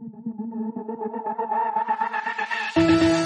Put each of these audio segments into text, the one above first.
Thank you.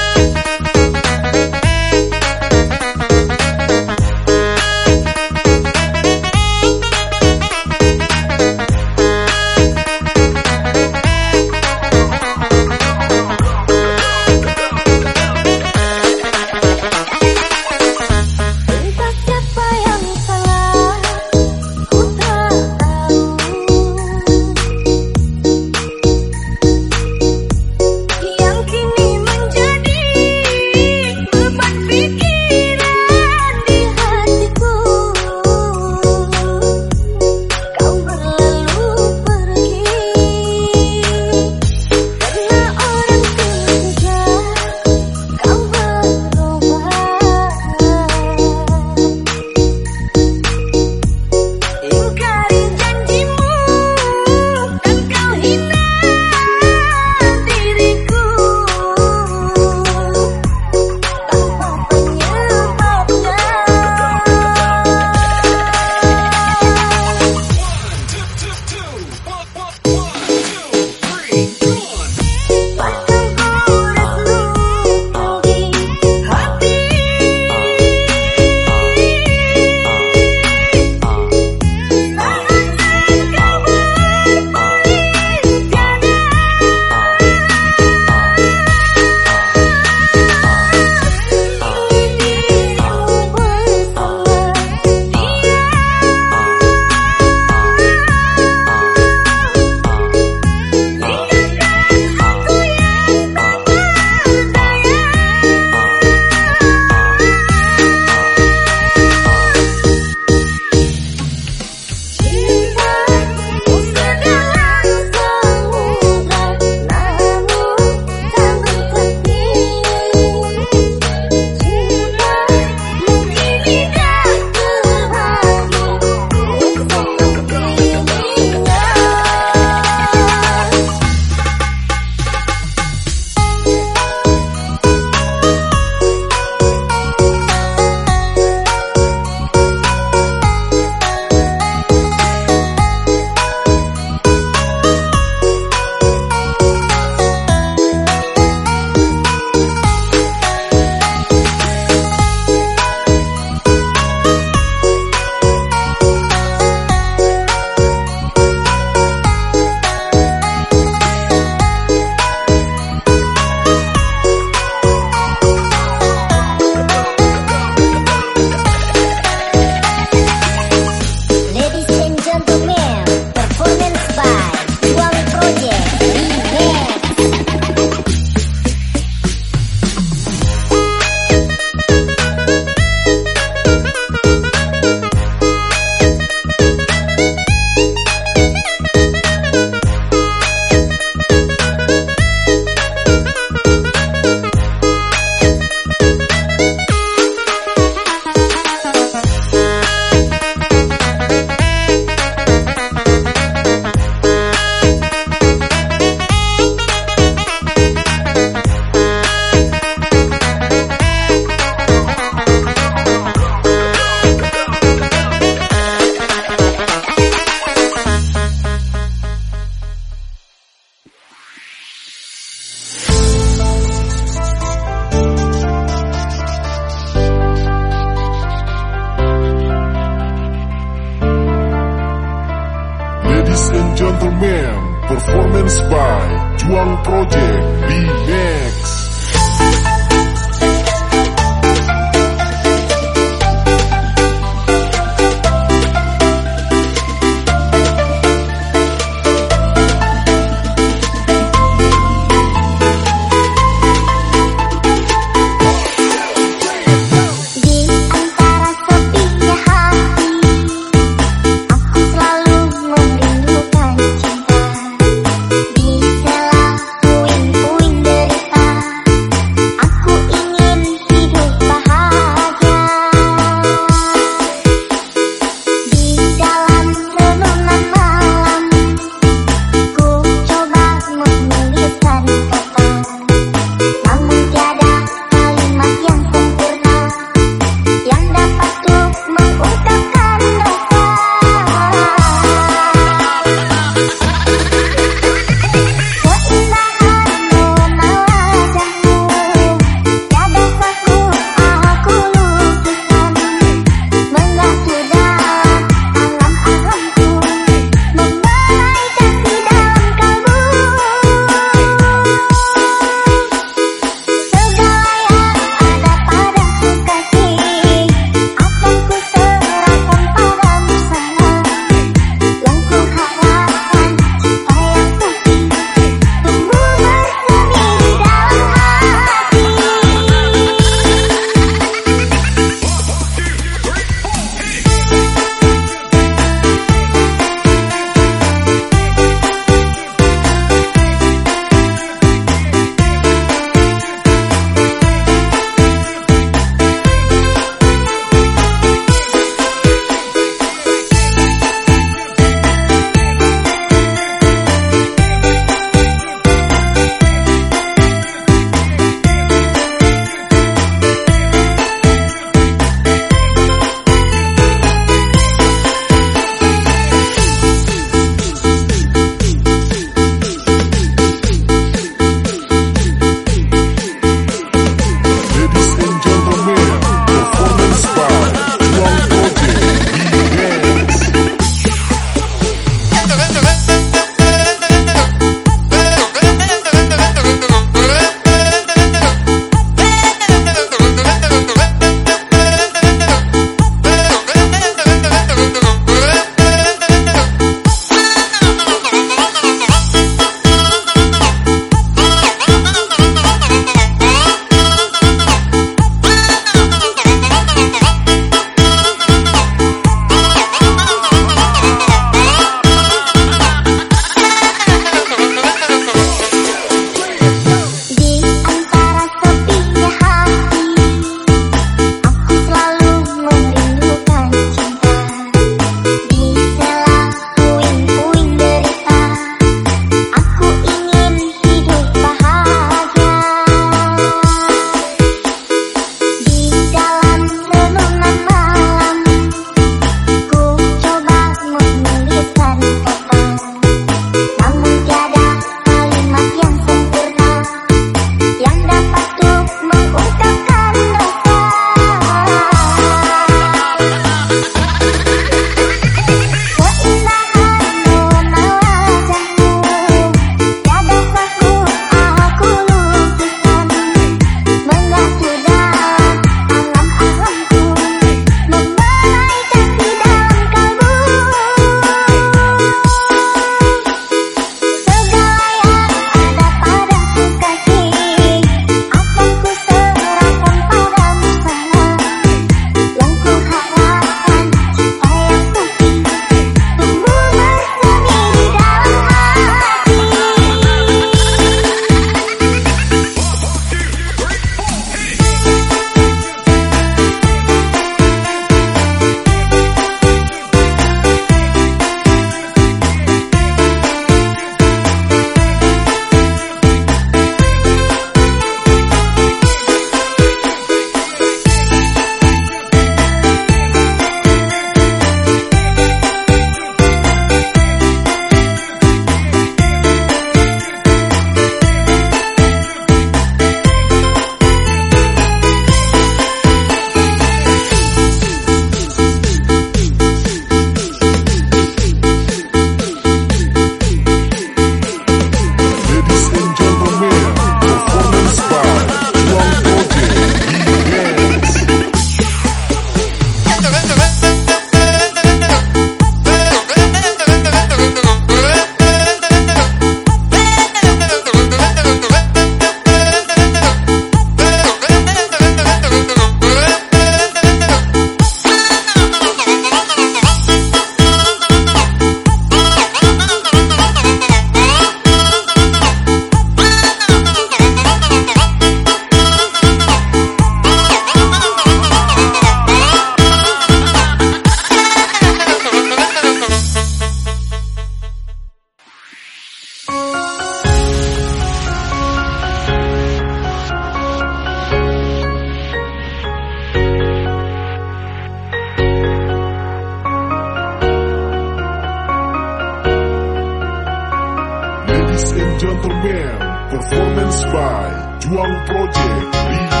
Ladies and gentlemen, performance by Juang Project